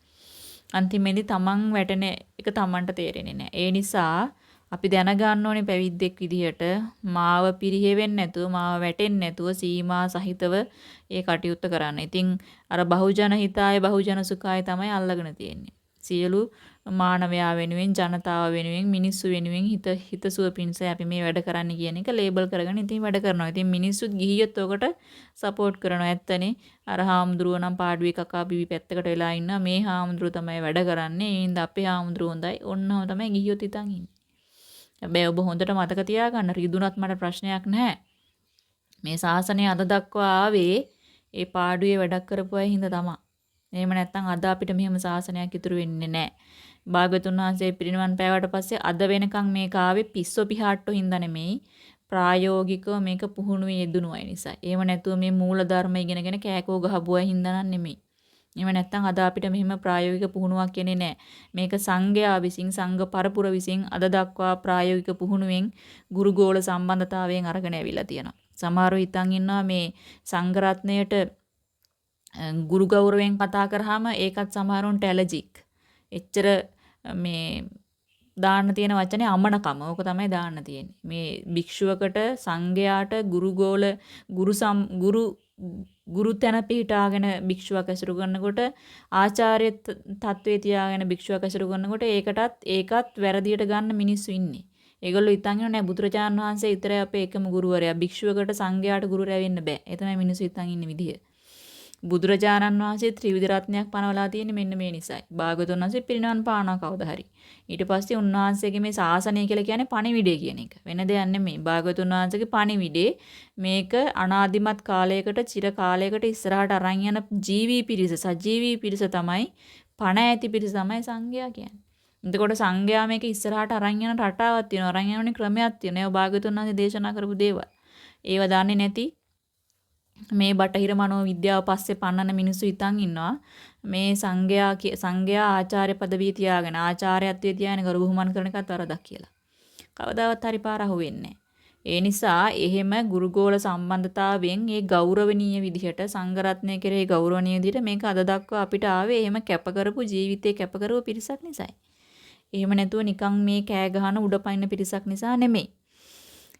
අන්තිමේදී තමන් වැටෙන එක තමන්ට තේරෙන්නේ නැහැ. ඒ නිසා අපි දැනගන්න ඕනේ පැවිද්දෙක් විදිහට මාව පිරිහෙවෙන්නේ නැතුව මාව වැටෙන්නේ නැතුව සීමා සහිතව ඒ කටයුත්ත කරන්න. ඉතින් අර බහුජන හිතාය බහුජන සුඛාය තමයි අල්ලගෙන තියෙන්නේ. සියලු මානවයා වෙනුවෙන් ජනතාව වෙනුවෙන් මිනිස්සු වෙනුවෙන් හිත හිතසුව පිණිස අපි මේ වැඩ කරන්න කියන එක ලේබල් කරගෙන ඉතින් වැඩ කරනවා. ඉතින් මිනිස්සුත් ගිහියොත් ඔකට සපෝට් කරනවා. ඇත්තනේ අර හාමුදුරුව නම් පාඩුවේ කකා බිවි පැත්තකට වෙලා ඉන්නවා. මේ හාමුදුරුව තමයි වැඩ කරන්නේ. ඒ හින්දා අපේ හාමුදුරුව හොඳයි. ඔන්නම තමයි ගිහියොත් හිතන් ඉන්නේ. හැබැයි ඔබ හොඳට මතක තියාගන්න රිදුනත් මට ප්‍රශ්නයක් නැහැ. මේ ශාසනය අද දක්වා ආවේ ඒ පාඩුවේ වැඩක් කරපු අය හින්දා තමයි. එහෙම නැත්නම් අද අපිට මෙහෙම ශාසනයක් ඉතුරු වෙන්නේ නැහැ. භාගතුන් වහන්සේ පිරිනිවන් පෑවට පස්සේ අද වෙනකන් මේක ආවේ පිස්සෝ පිහාට්ටෝ හින්දා නෙමෙයි. ප්‍රායෝගිකව මේක පුහුණුවේ යෙදුණු අය නිසා. එහෙම නැතුව මේ මූල ධර්ම ඉගෙනගෙන කෑකෝ ගහපුවා හින්දා නෙමෙයි. එහෙම නැත්නම් අද අපිට මෙහිම ප්‍රායෝගික පුහුණුවක් එන්නේ නැහැ. මේක සංඝයා විසින් සංඝ පරපුර විසින් අද දක්වා ප්‍රායෝගික පුහුණුවෙන් ගුරුගෝල සම්බන්ධතාවයෙන් අරගෙන ඇවිල්ලා තියෙනවා. සමහරව හිතන් ඉන්නවා මේ සංඝ රත්නයට ගුරු ගෞරවයෙන් කතා කරාම ඒකත් සමහරුන්ට ඇලර්ජික්. එච්චර මේ දාන්න තියෙන වචනේ අමනකම. ඕක තමයි දාන්න තියෙන්නේ. මේ භික්ෂුවකට සංඝයාට ගුරුගෝල ගුරු ගුරු ගුරු තැන පිහිටාගෙන භික්ෂුවක් ඇසුරු කරනකොට ආචාර්ය තත්වයේ තියාගෙන භික්ෂුවක් ඇසුරු කරනකොට ඒකටත් ඒකත් වැරදියට ගන්න මිනිස්සු ඉන්නේ. ඒගොල්ලෝ හිතන් ඉන්නේ නෑ බුදුරජාණන් වහන්සේ විතරයි අපේ එකම ගුරුවරයා. භික්ෂුවකට සංඝයාට ගුරුවරයා වෙන්න බෑ. ඒ තමයි මිනිස්සු හිතන් ඉන්නේ විදිහ. බුදුරජාණන් වහන්සේ ත්‍රිවිධ රත්නයක් පනවලා තියෙන්නේ මෙන්න මේ නිසයි. භාගතුන් වහන්සේ පිරිනවන් පානවා කවදා හරි. ඊට පස්සේ උන්වහන්සේගේ මේ ශාසනය කියලා කියන්නේ පණිවිඩය කියන එක. වෙන දෙයක් නෙමෙයි. භාගතුන් වහන්සේගේ පණිවිඩේ මේක අනාදිමත් කාලයකට චිර කාලයකට ඉස්සරහට අරන් යන ජීවී පිරිස සජීවී පිරිස තමයි පණ ඇති පිරිස තමයි සංඝයා කියන්නේ. එතකොට සංඝයා මේක ඉස්සරහට අරන් යන රටාවක් තියෙනවා. අරන් යන ක්‍රමයක් තියෙනවා. ඒවා භාගතුන් වහන්සේ දේශනා කරපු දේවල්. ඒව දන්නේ නැති මේ බටහිර මනෝ විද්‍යාව පස්සේ පන්නන මිනිස්සු හිතන් ඉන්නවා මේ සංඝයා සංඝයා ආචාර්ය পদවිය තියාගෙන ආචාර්යත්වයේ තියාගෙන ගරු බුහුමන් කරන එකත් වරදක් කියලා. කවදාවත් හරි පාර අහුවෙන්නේ ඒ නිසා එහෙම ගුරුගෝල සම්බන්ධතාවයෙන් ඒ ගෞරවනීය විදිහට සංඝරත්නය කෙරෙහි ගෞරවනීය විදිහට මේක අද දක්වා අපිට ආවේ එහෙම කැප කරපු ජීවිතේ කැප කරපු පිරිසක් නිසායි. එහෙම නැතුව නිකන් මේ කෑ ගහන උඩපයින් පිරිසක් නිසා නෙමෙයි.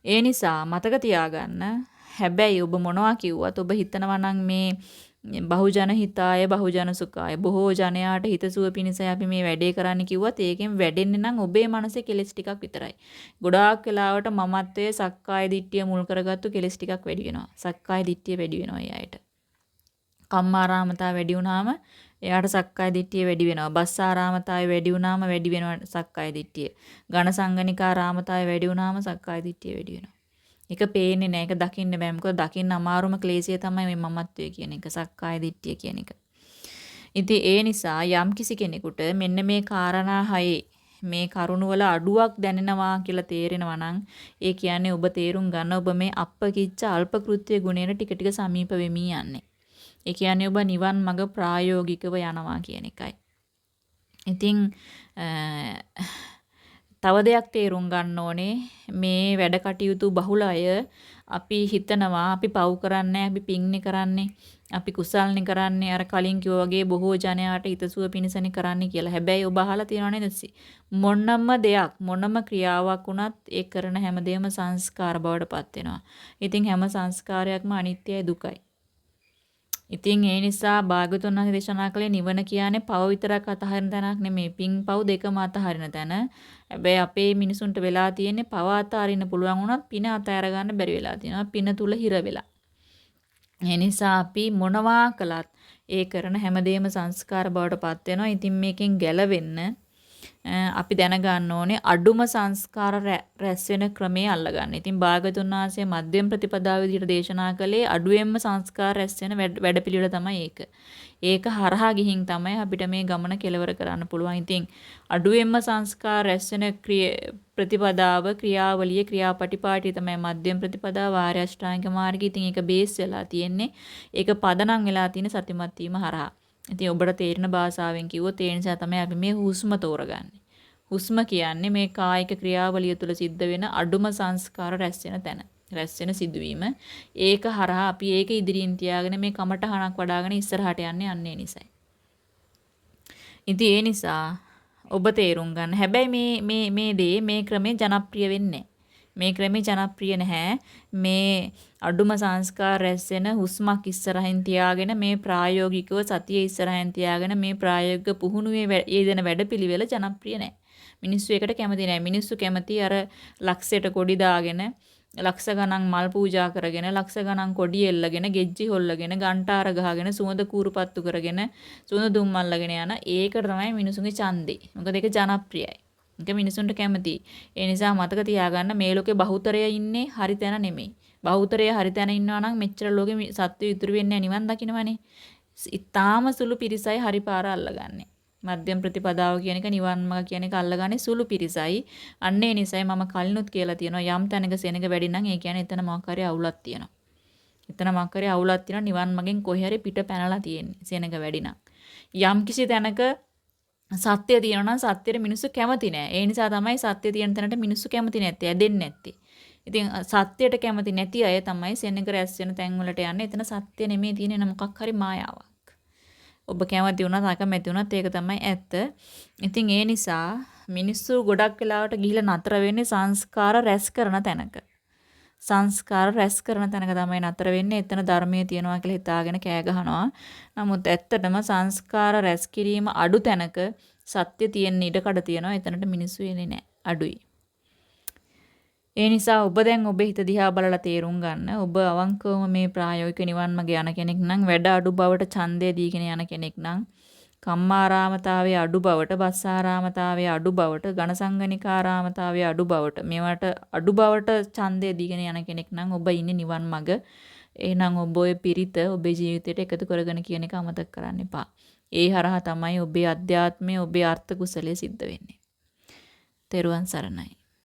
ඒ නිසා මතක තියාගන්න හැබැයි ඔබ මොනවා කිව්වත් ඔබ හිතනවා නම් මේ බහුජන හිතාය බහුජන සුඛාය බොහෝ ජනයාට හිතසුව පිණිස අපි මේ වැඩේ කරන්න කිව්වත් ඒකෙන් වැඩෙන්නේ නම් ඔබේ මනසේ කෙලෙස් ටිකක් විතරයි. ගොඩාක් වෙලාවට මමත්වයේ සක්කාය දිට්ඨිය මුල් කරගත්තු කෙලෙස් ටිකක් වැඩි වෙනවා. සක්කාය දිට්ඨිය වැඩි වෙනවා ඒ අයට. කම්මාරාමතා වැඩි වුණාම එයාට සක්කාය දිට්ඨිය වැඩි වෙනවා. බස්සාරාමතාවය වැඩි වුණාම වැඩි වෙනවා සක්කාය දිට්ඨිය. ඝන සංගණිකාරාමතාවය වැඩි වුණාම සක්කාය දිට්ඨිය වැඩි වෙනවා. ඒක පේන්නේ නැහැ. ඒක දකින්න බෑ. මොකද දකින්න අමාරුම ක්ලේශය තමයි මේ මමත්වය කියන එක. සක්කාය දිට්ඨිය කියන එක. ඉතින් ඒ නිසා යම් කිසි කෙනෙකුට මෙන්න මේ காரணා හයේ මේ කරුණවල අඩුවක් දැනෙනවා කියලා තේරෙනවා නම් ඒ කියන්නේ ඔබ තේරුම් ගන්න ඔබ මේ අප්පකිච්ච අල්පකෘත්‍ය ගුණයට ටික ටික සමීප වෙමි යන්නේ. ඒ කියන්නේ ඔබ නිවන් මඟ ප්‍රායෝගිකව යනවා කියන එකයි. ඉතින් තව දෙයක් තේරුම් ගන්න ඕනේ මේ වැඩ කටයුතු බහුල අය අපි හිතනවා අපි පව් කරන්නේ අපි පින්නේ කරන්නේ අපි කුසල්නේ කරන්නේ අර කලින් කිව්වා වගේ බොහෝ ජනයාට හිතසුව පිණසනේ කරන්නේ කියලා. හැබැයි ඔබ අහලා තියෙනව නේද? මොනම දෙයක් මොනම ක්‍රියාවක් වුණත් ඒ කරන හැමදේම සංස්කාර බවට පත් වෙනවා. ඉතින් හැම සංස්කාරයක්ම අනිත්‍යයි දුකයි. ඉතින් ඒ නිසා භාගතුන් වහන්සේ දේශනා කළේ නිවන කියන්නේ පව විතරක් අතහරින තැනක් නෙමෙයි. පින් පව් දෙකම අතහරින තැන. හැබැයි අපේ මිනිසුන්ට වෙලා තියෙන්නේ පව අතහරින්න පුළුවන් වුණත් පින අතහැර ගන්න බැරි වෙලා තියෙනවා. පින තුල හිර වෙලා. ඒ නිසා අපි මොනවා කළත් ඒ කරන හැමදේම සංස්කාර බවට පත් වෙනවා. ඉතින් මේකෙන් ගැලවෙන්න අපි දැනගන්න ඕනේ අඩුම සංස්කාර රැස් වෙන ක්‍රමයේ අල්ලගන්න. ඉතින් භාගතුන් වහන්සේ මධ්‍යම ප්‍රතිපදාව විදිහට දේශනා කළේ අඩුවෙන්ම සංස්කාර රැස් වෙන වැඩපිළිවෙල තමයි ඒක. ඒක හරහා ගිහින් තමයි අපිට මේ ගමන කෙලවර කරන්න පුළුවන්. ඉතින් අඩුවෙන්ම සංස්කාර රැස් වෙන ප්‍රතිපදාව ක්‍රියාවලිය ක්‍රියාපටිපාටි තමයි මධ්‍යම ප්‍රතිපදාව ආර්ය අෂ්ටාංගික මාර්ගය. ඉතින් ඒක බේස් වෙලා තියෙන්නේ. ඒක පදනම් වෙලා තියෙන සතිමත් වීම හරහා. ඉතින් ඔබට තේරෙන භාෂාවෙන් කිව්වොත් ඒ නිසා තමයි අපි මේ හුස්ම තෝරගන්නේ. හුස්ම කියන්නේ මේ කායික ක්‍රියාවලිය තුළ සිද්ධ වෙන අඩුම සංස්කාර රැස් වෙන තැන. රැස් වෙන සිදුවීම. ඒක හරහා අපි ඒක ඉදිරියෙන් තියාගෙන මේ කමටහනක් වඩ아가න ඉස්සරහට යන්නේ අන්නේ නිසයි. ඉතින් ඒ නිසා ඔබ තේරුම් ගන්න. හැබැයි මේ මේ මේ දේ මේ ක්‍රමේ ජනප්‍රිය වෙන්නේ මේ ක්‍රමේ ජනප්‍රිය නැහැ. මේ අඩුම සංස්කාර රැස් වෙන හුස්මක් ඉස්සරහින් තියාගෙන මේ ප්‍රායෝගිකව සතිය ඉස්සරහින් තියාගෙන මේ ප්‍රායෝගික පුහුණුවේ යෙදෙන වැඩපිළිවෙල ජනප්‍රිය නැහැ. මිනිස්සු ඒකට කැමති නැහැ. මිනිස්සු කැමති අර ලක්ෂයට කොඩි දාගෙන ලක්ෂ ගණන් මල් පූජා කරගෙන ලක්ෂ ගණන් කොඩි එල්ලගෙන ගෙජ්ජි හොල්ලගෙන ගන්ටාර ගහගෙන සුවඳ කූරුපත්තු කරගෙන සුවඳ දුම් අල්ලගෙන යන ඒකට තමයි මිනිසුන්ගේ ඡන්දේ. මොකද ඒක ජනප්‍රියයි. ඒක මිනිසුන්ට කැමතියි. ඒ නිසා මතක තියාගන්න මේ ලෝකේ බහුතරය ඉන්නේ හරි තැන නෙමෙයි. බහුතරය හරි තැන ඉන්නවා නම් මෙච්චර ලෝකෙ සත්‍ය ඉතුරු වෙන්නේ නිවන් දකින්නවනේ. ඉතාම සුළු පිරිසයි හරි පාර අල්ලගන්නේ. මධ්‍යම ප්‍රතිපදාව කියන එක නිවන් මාර්ග කියන එක අල්ලගන්නේ සුළු පිරිසයි. අන්න ඒ නිසයි මම කලිනුත් කියලා තියෙනවා යම් තැනක සෙනඟ වැඩි නම් ඒ කියන්නේ එතන මොකක් හරි අවුලක් තියෙනවා. එතන මොකක් හරි අවුලක් තියෙනවා නිවන් මාගෙන් කොහේ හරි පිට පැනලා තියෙන්නේ සෙනඟ වැඩි නම්. යම් කිසි තැනක සත්‍ය තියෙනවා නම් සත්‍යෙට මිනිස්සු කැමති නෑ. ඒ නිසා තමයි සත්‍ය තියෙන තැනට මිනිස්සු කැමති නැත්තේ. ඇදෙන්නේ නැත්තේ. ඉතින් සත්‍යයට කැමති නැති අය තමයි සෙනඟ රැස් වෙන තැන් වලට යන්නේ. එතන සත්‍ය නෙමෙයි තියෙන මොකක් හරි මායාවක්. ඔබ කැමති වුණත් අකමැති වුණත් ඒක තමයි ඇත්ත. ඉතින් ඒ නිසා මිනිස්සු ගොඩක් වෙලාවට ගිහිල්ලා නතර වෙන්නේ සංස්කාර රැස් කරන තැනක. සංස්කාර රැස් කරන තැනක තමයි නතර වෙන්නේ. එතන ධර්මයේ තියනවා කියලා හිතාගෙන කෑ ගහනවා. නමුත් ඇත්තටම සංස්කාර රැස් කිරීම අඩු තැනක සත්‍ය තියෙන ඉඩකඩ තියෙනවා. එතනට මිනිස්සු එන්නේ නැහැ. අඩුයි. ඒ නිසා ඔබ දැන් ඔබේ හිත දිහා බලලා තේරුම් ගන්න. ඔබ අවංකවම මේ ප්‍රායෝගික නිවන් මඟ යන කෙනෙක් නම් වැඩ අඩු බවට ඡන්දය දීගෙන යන කෙනෙක් නම් කම්මාරාමතාවයේ අඩු බවට, බස්සාරාමතාවයේ අඩු බවට, ඝනසංගනිකාරාමතාවයේ අඩු බවට, මේවට අඩු බවට ඡන්දය දීගෙන යන කෙනෙක් නම් ඔබ ඉන්නේ නිවන් මඟ. එහෙනම් ඔබ ඔය පිරිත ඔබේ ජීවිතයට එකතු කරගෙන කියන එක අමතක කරන්න එපා. ඒ හරහා තමයි ඔබේ අධ්‍යාත්මය, ඔබේ අර්ථ කුසලයේ සිද්ධ වෙන්නේ. තෙරුවන් සරණයි.